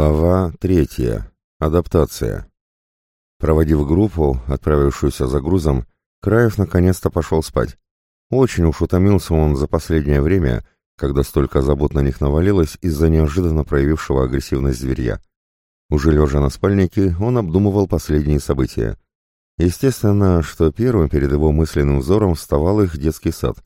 Глава третья. Адаптация. Проводив группу, отправившуюся за грузом, Краев наконец-то пошел спать. Очень уж утомился он за последнее время, когда столько забот на них навалилось из-за неожиданно проявившего агрессивность зверья. Уже лежа на спальнике, он обдумывал последние события. Естественно, что первым перед его мысленным взором вставал их детский сад.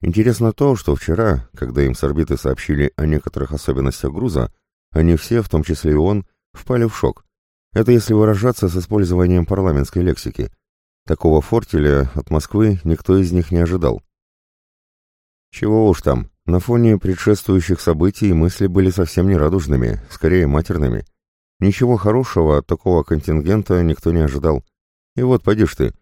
Интересно то, что вчера, когда им с орбиты сообщили о некоторых особенностях груза, они все, в том числе и он, впали в шок. Это если выражаться с использованием парламентской лексики. Такого фортеля от Москвы никто из них не ожидал. Чего уж там, на фоне предшествующих событий мысли были совсем не радужными, скорее матерными. Ничего хорошего от такого контингента никто не ожидал. И вот, поди ты,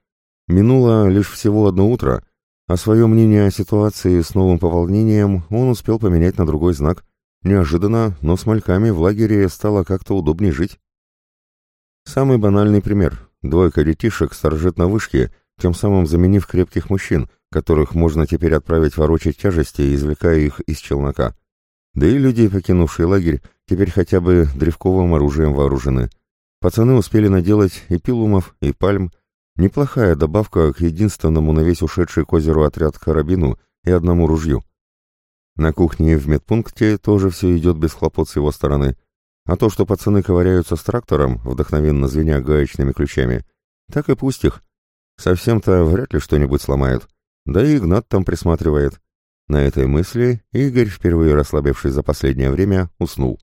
минуло лишь всего одно утро, а свое мнение о ситуации с новым пополнением он успел поменять на другой знак — Неожиданно, но с мальками в лагере стало как-то удобнее жить. Самый банальный пример. Двойка детишек сторожит на вышке, тем самым заменив крепких мужчин, которых можно теперь отправить ворочать тяжести, извлекая их из челнока. Да и люди, покинувшие лагерь, теперь хотя бы древковым оружием вооружены. Пацаны успели наделать и пилумов, и пальм. Неплохая добавка к единственному на весь ушедший к озеру отряд карабину и одному ружью. На кухне и в медпункте тоже все идет без хлопот с его стороны. А то, что пацаны ковыряются с трактором, вдохновенно звеня гаечными ключами, так и пусть их. Совсем-то вряд ли что-нибудь сломают. Да и Игнат там присматривает. На этой мысли Игорь, впервые расслабившись за последнее время, уснул.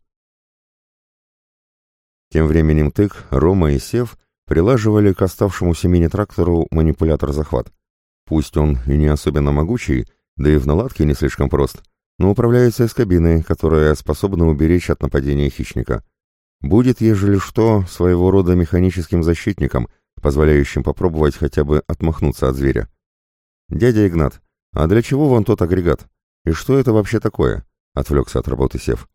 Тем временем Тык, Рома и Сев прилаживали к оставшемуся мини-трактору манипулятор-захват. Пусть он и не особенно могучий, да и в наладке не слишком прост, но управляется из кабины, которая способна уберечь от нападения хищника. Будет, ежели что, своего рода механическим защитником, позволяющим попробовать хотя бы отмахнуться от зверя. «Дядя Игнат, а для чего вон тот агрегат? И что это вообще такое?» — отвлекся от работы Сев.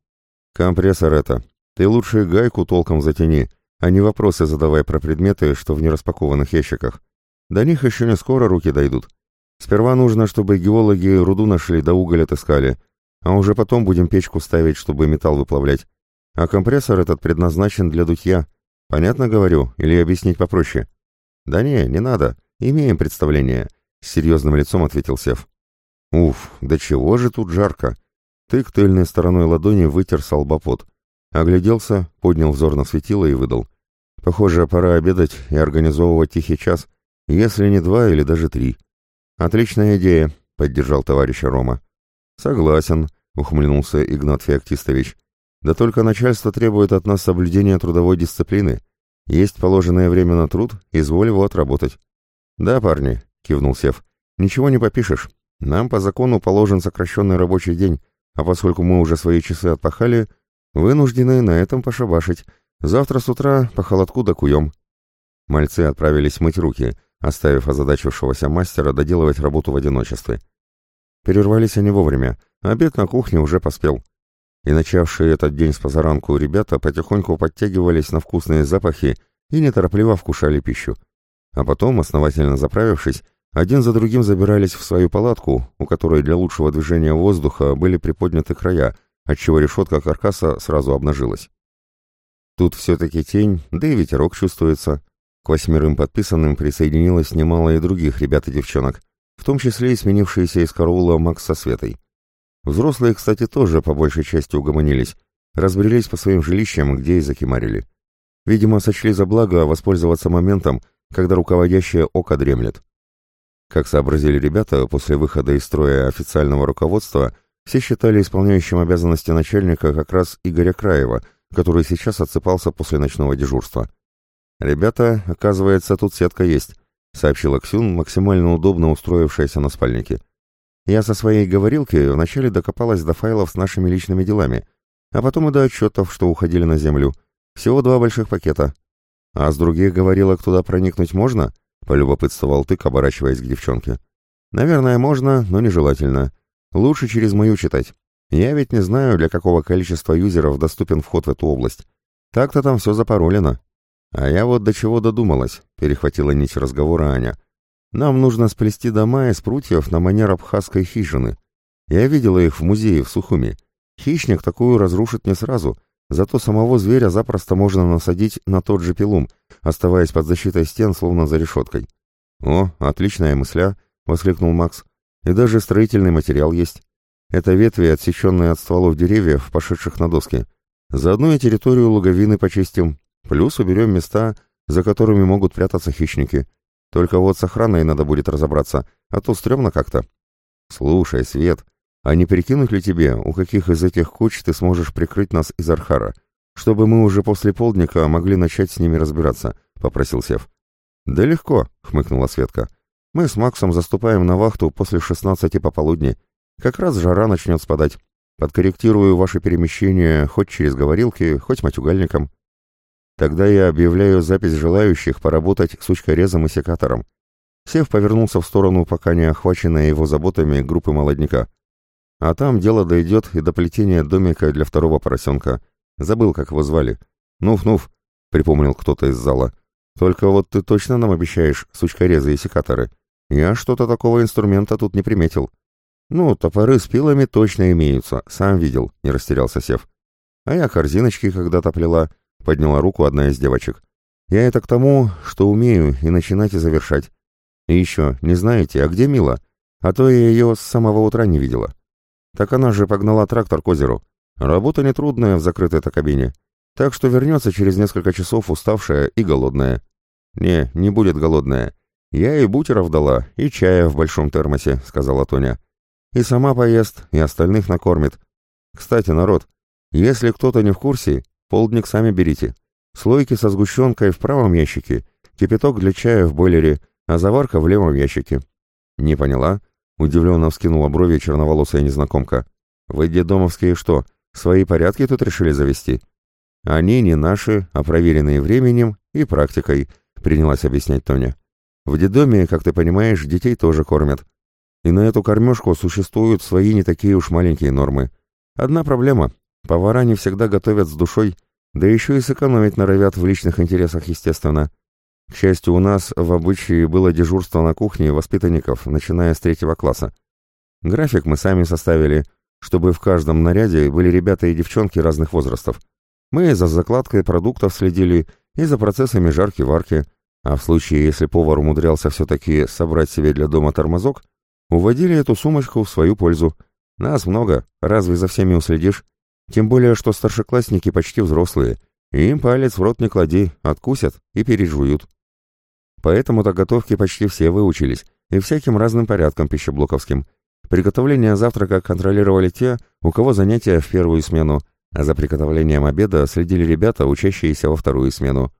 «Компрессор это. Ты лучше гайку толком затяни, а не вопросы задавай про предметы, что в нераспакованных ящиках. До них еще не скоро руки дойдут. Сперва нужно, чтобы геологи руду нашли да уголь отыскали, а уже потом будем печку ставить, чтобы металл выплавлять. А компрессор этот предназначен для дутья. Понятно говорю, или объяснить попроще? Да не, не надо. Имеем представление, с серьезным лицом ответил Сев. Уф, да чего же тут жарко. Тык тыльной стороной ладони вытер с Огляделся, поднял взор на светило и выдал. Похоже, пора обедать и организовывать тихий час, если не два или даже три. Отличная идея, поддержал товарища Рома. Согласен, ухмыльнулся Игнат Феоктистович. Да только начальство требует от нас соблюдения трудовой дисциплины. Есть положенное время на труд, изволь его отработать. Да, парни, кивнул Сев. Ничего не попишешь. Нам по закону положен сокращенный рабочий день, а поскольку мы уже свои часы отпахали, вынуждены на этом пошабашить. Завтра с утра по холодку докуем. Мальцы отправились мыть руки, оставив озадачившегося мастера доделывать работу в одиночестве. Перервались они вовремя, обед на кухне уже поспел. И начавшие этот день с позаранку ребята потихоньку подтягивались на вкусные запахи и неторопливо вкушали пищу. А потом, основательно заправившись, один за другим забирались в свою палатку, у которой для лучшего движения воздуха были приподняты края, отчего решетка каркаса сразу обнажилась. Тут все-таки тень, да и ветерок чувствуется. К восьмерым подписанным присоединилось немало и других ребят и девчонок, том числе и сменившиеся из караула Макс со Светой. Взрослые, кстати, тоже по большей части угомонились, разбрелись по своим жилищам, где и закимарили. Видимо, сочли за благо воспользоваться моментом, когда руководящее око дремлет. Как сообразили ребята, после выхода из строя официального руководства все считали исполняющим обязанности начальника как раз Игоря Краева, который сейчас отсыпался после ночного дежурства. «Ребята, оказывается, тут сетка есть», сообщила Ксюн, максимально удобно устроившаяся на спальнике. Я со своей говорилки вначале докопалась до файлов с нашими личными делами, а потом и до отчетов, что уходили на землю. Всего два больших пакета. А с других говорилок туда проникнуть можно? Полюбопытствовал тык, оборачиваясь к девчонке. Наверное, можно, но нежелательно. Лучше через мою читать. Я ведь не знаю, для какого количества юзеров доступен вход в эту область. Так-то там все запаролено. «А я вот до чего додумалась», — перехватила нить разговора Аня. «Нам нужно сплести дома из прутьев на манер абхазской хижины. Я видела их в музее в Сухуми. Хищник такую разрушит не сразу, Зато самого зверя запросто можно насадить на тот же пилум, оставаясь под защитой стен, словно за решеткой. «О, отличная мысля!» — воскликнул Макс. «И даже строительный материал есть. Это ветви, отсеченные от стволов деревьев, пошедших на доски. Заодно и территорию луговины почистим, плюс уберем места, за которыми могут прятаться хищники. Только вот с охраной надо будет разобраться, а то стрёмно как-то». «Слушай, Свет, а не прикинуть ли тебе, у каких из этих куч ты сможешь прикрыть нас из Архара, чтобы мы уже после полдника могли начать с ними разбираться?» — попросил Сев. «Да легко», — хмыкнула Светка. «Мы с Максом заступаем на вахту после шестнадцати пополудни. Как раз жара начнет спадать. Подкорректирую ваши перемещения хоть через говорилки, хоть матюгальником. Тогда я объявляю запись желающих поработать с учкорезом и секатором». Сев повернулся в сторону пока не охваченной его заботами группы молодняка. А там дело дойдет и до плетения домика для второго поросенка. Забыл, как его звали. Нуф-нуф, припомнил кто-то из зала. Только вот ты точно нам обещаешь сучкорезы и секаторы? Я что-то такого инструмента тут не приметил. Ну, топоры с пилами точно имеются, сам видел, не растерялся Сев. А я корзиночки когда-то плела, подняла руку одна из девочек. Я это к тому, что умею и начинать и завершать. И еще, не знаете, а где Мила? А то я ее с самого утра не видела. Так она же погнала трактор к озеру. Работа нетрудная в закрытой-то кабине. Так что вернется через несколько часов уставшая и голодная. Не, не будет голодная. Я ей бутеров дала, и чая в большом термосе, сказала Тоня. И сама поест, и остальных накормит. Кстати, народ, если кто-то не в курсе, полдник сами берите. Слойки со сгущенкой в правом ящике, кипяток для чая в бойлере, а заварка в левом ящике. Не поняла? Удивленно вскинула брови черноволосая незнакомка. «Вы, дедомовские, что, свои порядки тут решили завести?» «Они не наши, а проверенные временем и практикой», — принялась объяснять Тоня. «В дедоме, как ты понимаешь, детей тоже кормят. И на эту кормежку существуют свои не такие уж маленькие нормы. Одна проблема — повара не всегда готовят с душой, да еще и сэкономить норовят в личных интересах, естественно. К счастью, у нас в обычае было дежурство на кухне воспитанников, начиная с третьего класса. График мы сами составили, чтобы в каждом наряде были ребята и девчонки разных возрастов. Мы за закладкой продуктов следили и за процессами жарки-варки, а в случае, если повар умудрялся все-таки собрать себе для дома тормозок, уводили эту сумочку в свою пользу. Нас много, разве за всеми уследишь? Тем более, что старшеклассники почти взрослые, и им палец в рот не клади, откусят и пережуют. Поэтому-то готовки почти все выучились, и всяким разным порядком пищеблоковским. Приготовление завтрака контролировали те, у кого занятия в первую смену, а за приготовлением обеда следили ребята, учащиеся во вторую смену.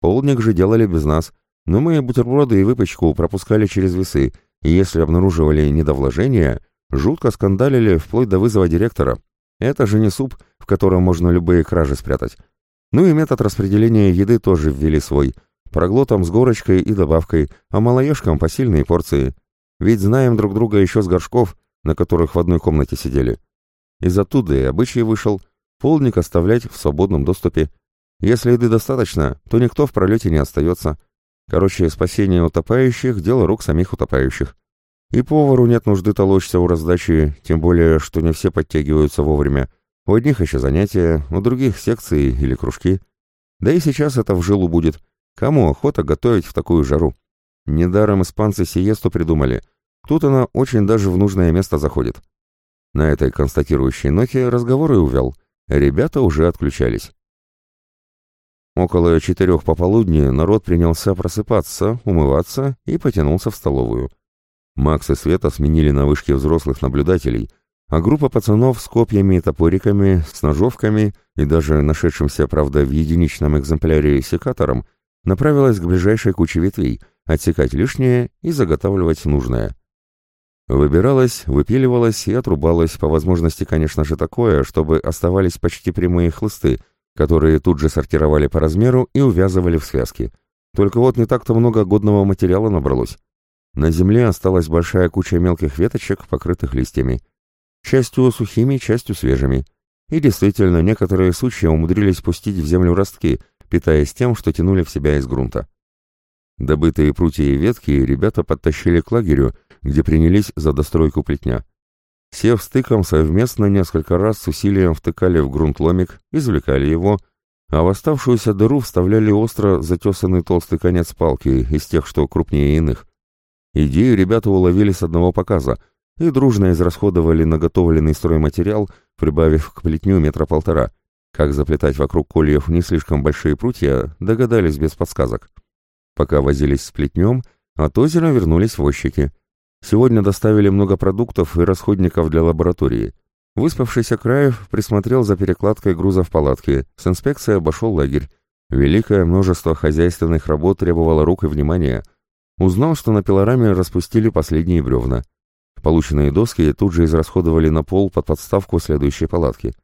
Полдник же делали без нас, но мы бутерброды и выпечку пропускали через весы, и если обнаруживали недовложения, жутко скандалили вплоть до вызова директора. Это же не суп, в котором можно любые кражи спрятать. Ну и метод распределения еды тоже ввели свой – Проглотом с горочкой и добавкой, а малоежкам посильные порции. Ведь знаем друг друга еще с горшков, на которых в одной комнате сидели. Из оттуда и обычай вышел полник оставлять в свободном доступе. Если еды достаточно, то никто в пролете не остается. Короче, спасение утопающих – дело рук самих утопающих. И повару нет нужды толочься у раздачи, тем более, что не все подтягиваются вовремя. У одних еще занятия, у других секции или кружки. Да и сейчас это в жилу будет, Кому охота готовить в такую жару? Недаром испанцы сиесту придумали. Тут она очень даже в нужное место заходит. На этой констатирующей ноте разговор и увял. Ребята уже отключались. Около четырех пополудни народ принялся просыпаться, умываться и потянулся в столовую. Макс и Света сменили на вышке взрослых наблюдателей, а группа пацанов с копьями и топориками, с ножовками и даже нашедшимся, правда, в единичном экземпляре секатором направилась к ближайшей куче ветвей, отсекать лишнее и заготавливать нужное. Выбиралась, выпиливалась и отрубалась, по возможности, конечно же, такое, чтобы оставались почти прямые хлысты, которые тут же сортировали по размеру и увязывали в связки. Только вот не так-то много годного материала набралось. На земле осталась большая куча мелких веточек, покрытых листьями. Частью сухими, частью свежими. И действительно, некоторые сучья умудрились пустить в землю ростки, питаясь тем, что тянули в себя из грунта. Добытые прутья и ветки ребята подтащили к лагерю, где принялись за достройку плетня. Сев стыком совместно несколько раз с усилием втыкали в грунт ломик, извлекали его, а в оставшуюся дыру вставляли остро затесанный толстый конец палки из тех, что крупнее иных. Идею ребята уловили с одного показа и дружно израсходовали наготовленный стройматериал, прибавив к плетню метра полтора. Как заплетать вокруг кольев не слишком большие прутья, догадались без подсказок. Пока возились с плетнем, от озера вернулись возчики. Сегодня доставили много продуктов и расходников для лаборатории. Выспавшийся Краев присмотрел за перекладкой груза в палатке, с инспекцией обошел лагерь. Великое множество хозяйственных работ требовало рук и внимания. Узнал, что на пилораме распустили последние бревна. Полученные доски тут же израсходовали на пол под подставку следующей палатки.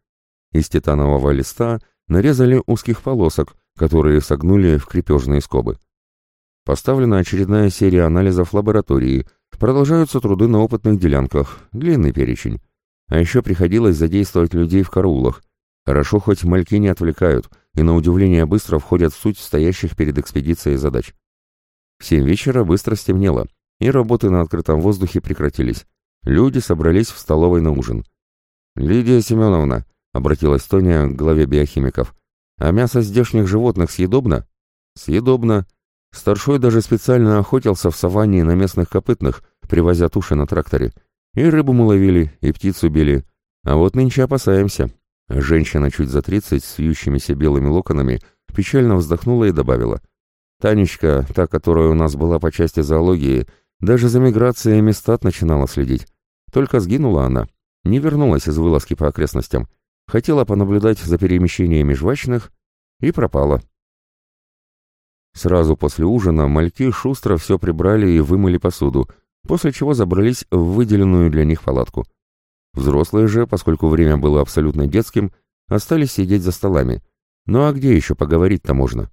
Из титанового листа нарезали узких полосок, которые согнули в крепежные скобы. Поставлена очередная серия анализов лаборатории, продолжаются труды на опытных делянках, длинный перечень. А еще приходилось задействовать людей в караулах. Хорошо, хоть мальки не отвлекают, и на удивление быстро входят в суть стоящих перед экспедицией задач. В семь вечера быстро стемнело, и работы на открытом воздухе прекратились. Люди собрались в столовой на ужин. «Лидия Семеновна», — обратилась Тоня к главе биохимиков, — «а мясо здешних животных съедобно?» «Съедобно. Старшой даже специально охотился в саванне на местных копытных, привозя туши на тракторе. И рыбу мы ловили, и птицу били. А вот нынче опасаемся». Женщина чуть за тридцать с вьющимися белыми локонами печально вздохнула и добавила. «Танечка, та, которая у нас была по части зоологии, даже за миграцией местат начинала следить. Только сгинула она, не вернулась из вылазки по окрестностям, хотела понаблюдать за перемещениями жвачных и пропала. Сразу после ужина мальки шустро все прибрали и вымыли посуду, после чего забрались в выделенную для них палатку. Взрослые же, поскольку время было абсолютно детским, остались сидеть за столами. Ну а где еще поговорить-то можно?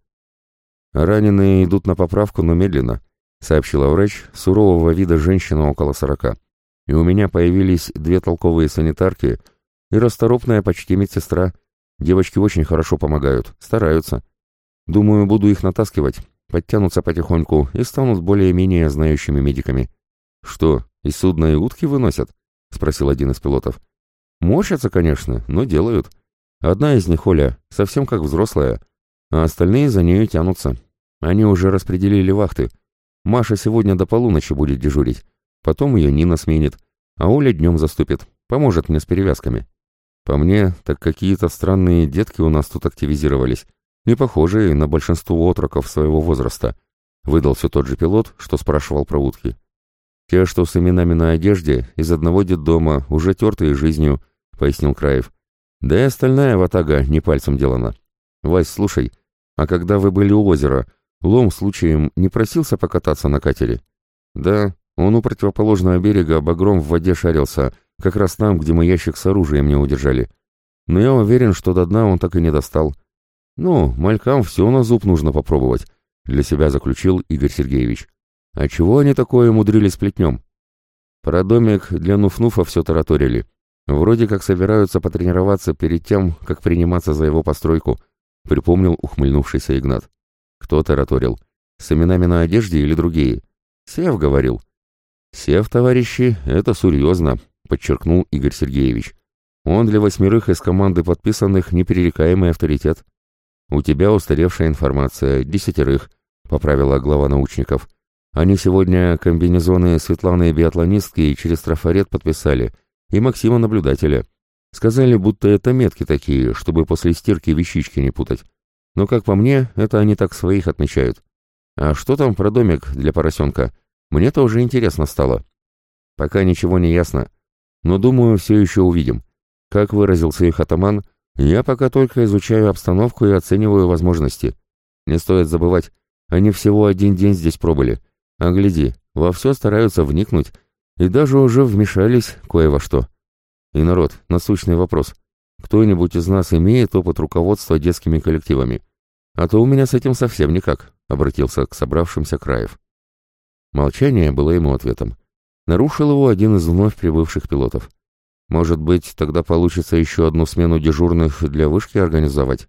Раненые идут на поправку, но медленно сообщила врач, сурового вида женщина около сорока. И у меня появились две толковые санитарки и расторопная почти медсестра. Девочки очень хорошо помогают, стараются. Думаю, буду их натаскивать, подтянутся потихоньку и станут более-менее знающими медиками. Что, и судно, и утки выносят? Спросил один из пилотов. Морщатся, конечно, но делают. Одна из них, Оля, совсем как взрослая, а остальные за нею тянутся. Они уже распределили вахты — Маша сегодня до полуночи будет дежурить. Потом ее Нина сменит. А Оля днем заступит. Поможет мне с перевязками. По мне, так какие-то странные детки у нас тут активизировались. Не похожие на большинство отроков своего возраста. Выдал все тот же пилот, что спрашивал про утки. Те, что с именами на одежде, из одного детдома, уже тертые жизнью, пояснил Краев. Да и остальная ватага не пальцем делана. Вась, слушай, а когда вы были у озера, Лом случаем не просился покататься на катере? Да, он у противоположного берега багром в воде шарился, как раз там, где мы ящик с оружием не удержали. Но я уверен, что до дна он так и не достал. Ну, малькам все на зуб нужно попробовать, для себя заключил Игорь Сергеевич. А чего они такое умудрились плетнем? Про домик для Нуфнуфа все тараторили. Вроде как собираются потренироваться перед тем, как приниматься за его постройку, припомнил ухмыльнувшийся Игнат. Кто тараторил? С именами на одежде или другие? Сев говорил. Сев, товарищи, это серьезно, подчеркнул Игорь Сергеевич. Он для восьмерых из команды подписанных неперерекаемый авторитет. У тебя устаревшая информация, десятерых, поправила глава научников. Они сегодня комбинезоны Светланы биатлонистки через трафарет подписали, и Максима наблюдателя. Сказали, будто это метки такие, чтобы после стирки вещички не путать. Но, как по мне, это они так своих отмечают. А что там про домик для поросенка? Мне тоже интересно стало. Пока ничего не ясно. Но, думаю, все еще увидим. Как выразился их атаман, я пока только изучаю обстановку и оцениваю возможности. Не стоит забывать, они всего один день здесь пробыли. А гляди, во все стараются вникнуть и даже уже вмешались кое во что. И народ, насущный вопрос. Кто-нибудь из нас имеет опыт руководства детскими коллективами? А то у меня с этим совсем никак, обратился к собравшимся Краев. Молчание было ему ответом. Нарушил его один из вновь прибывших пилотов. Может быть, тогда получится еще одну смену дежурных для вышки организовать?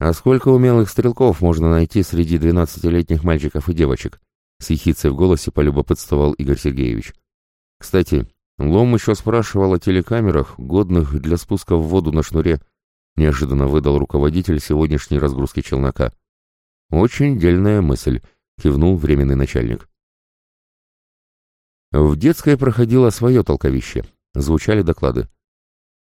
А сколько умелых стрелков можно найти среди двенадцатилетних мальчиков и девочек? С ехицей в голосе полюбопытствовал Игорь Сергеевич. Кстати, Лом еще спрашивал о телекамерах, годных для спуска в воду на шнуре, неожиданно выдал руководитель сегодняшней разгрузки челнока. Очень дельная мысль, кивнул временный начальник. В детской проходило свое толковище. Звучали доклады.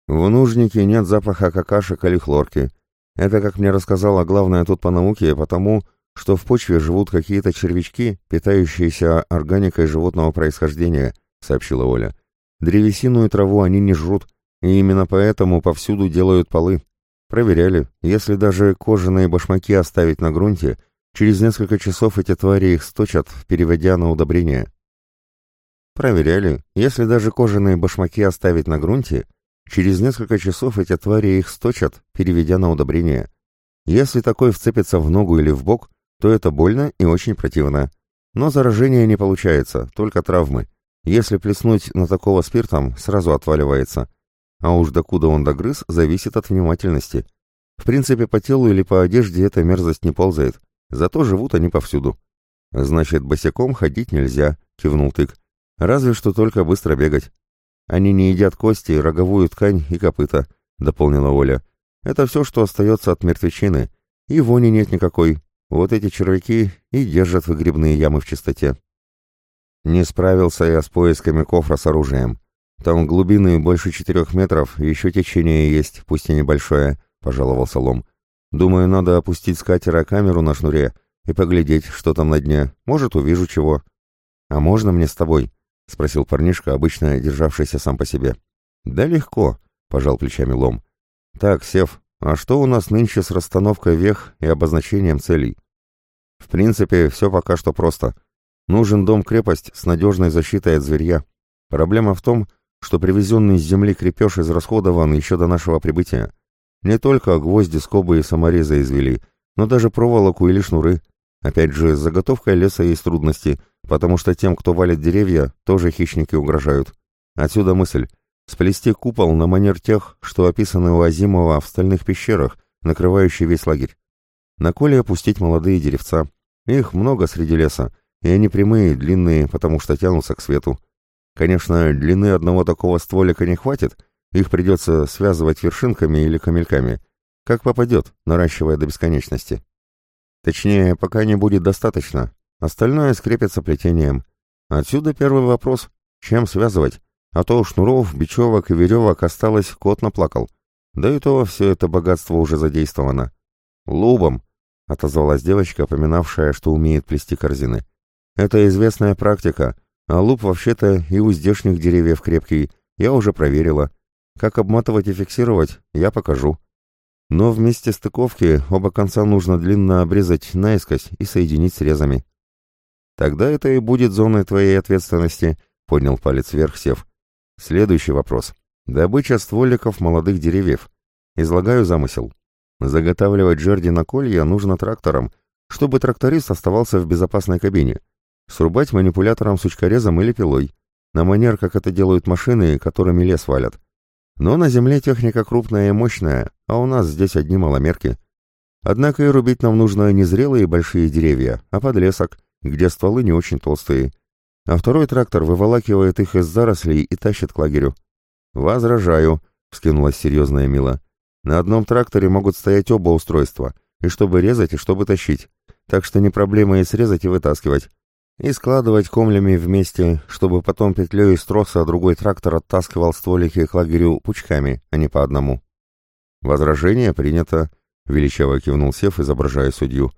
В нужнике нет запаха какашек или хлорки. Это, как мне рассказала главная тут по науке, потому что в почве живут какие-то червячки, питающиеся органикой животного происхождения, сообщила Оля. Древесину и траву они не жрут, и именно поэтому повсюду делают полы. Проверяли, если даже кожаные башмаки оставить на грунте, через несколько часов эти твари их сточат, переводя на удобрение. Проверяли, если даже кожаные башмаки оставить на грунте, Через несколько часов эти твари их сточат, переведя на удобрение. Если такой вцепится в ногу или в бок, то это больно и очень противно. Но заражение не получается, только травмы. Если плеснуть на такого спиртом, сразу отваливается. А уж докуда он догрыз, зависит от внимательности. В принципе, по телу или по одежде эта мерзость не ползает. Зато живут они повсюду. «Значит, босиком ходить нельзя», — кивнул тык. «Разве что только быстро бегать. Они не едят кости, роговую ткань и копыта», — дополнила Оля. «Это все, что остается от мертвечины. И вони нет никакой. Вот эти червяки и держат выгребные ямы в чистоте». Не справился я с поисками кофра с оружием. Там глубины больше четырех метров, еще течение есть, пусть и небольшое, — пожаловался Лом. Думаю, надо опустить с катера камеру на шнуре и поглядеть, что там на дне. Может, увижу чего. А можно мне с тобой? — спросил парнишка, обычно державшийся сам по себе. «Да легко», — пожал плечами Лом. «Так, Сев, а что у нас нынче с расстановкой вех и обозначением целей?» «В принципе, все пока что просто. Нужен дом-крепость с надежной защитой от зверья. Проблема в том, что привезенный с земли крепеж израсходован еще до нашего прибытия. Не только гвозди, скобы и саморезы извели, но даже проволоку или шнуры. Опять же, с заготовкой леса есть трудности, потому что тем, кто валит деревья, тоже хищники угрожают. Отсюда мысль — сплести купол на манер тех, что описаны у Азимова в стальных пещерах, накрывающий весь лагерь. На коле опустить молодые деревца. Их много среди леса, и они прямые, длинные, потому что тянутся к свету. Конечно, длины одного такого стволика не хватит, их придется связывать вершинками или камельками, как попадет, наращивая до бесконечности. Точнее, пока не будет достаточно. Остальное скрепится плетением. Отсюда первый вопрос. Чем связывать? А то шнуров, бечевок и веревок осталось, кот наплакал. Да и то все это богатство уже задействовано. Лубом, отозвалась девочка, поминавшая, что умеет плести корзины. Это известная практика, а луп вообще-то и у здешних деревьев крепкий, я уже проверила. Как обматывать и фиксировать, я покажу. Но вместе стыковки оба конца нужно длинно обрезать наискось и соединить срезами. Тогда это и будет зоной твоей ответственности, поднял палец вверх Сев. Следующий вопрос. Добыча стволиков молодых деревьев. Излагаю замысел. Заготавливать жерди на колья нужно трактором, чтобы тракторист оставался в безопасной кабине. Срубать манипулятором сучкорезом или пилой, на манер, как это делают машины, которыми лес валят. Но на земле техника крупная и мощная, а у нас здесь одни маломерки. Однако и рубить нам нужно не зрелые большие деревья, а подлесок, где стволы не очень толстые. А второй трактор выволакивает их из зарослей и тащит к лагерю. «Возражаю», — вскинулась серьезная Мила. «На одном тракторе могут стоять оба устройства, и чтобы резать, и чтобы тащить. Так что не проблема и срезать, и вытаскивать и складывать комлями вместе, чтобы потом петлей из троса другой трактор оттаскивал стволики к лагерю пучками, а не по одному. «Возражение принято», — величаво кивнул Сев, изображая судью.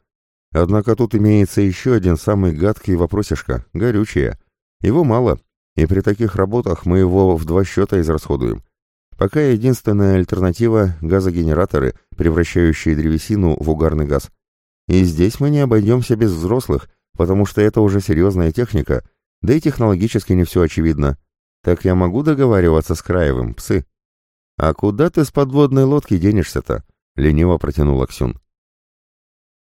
«Однако тут имеется еще один самый гадкий вопросишка, горючее. Его мало, и при таких работах мы его в два счета израсходуем. Пока единственная альтернатива — газогенераторы, превращающие древесину в угарный газ. И здесь мы не обойдемся без взрослых — потому что это уже серьезная техника, да и технологически не все очевидно. Так я могу договариваться с Краевым, псы? А куда ты с подводной лодки денешься-то? Лениво протянул Аксюн.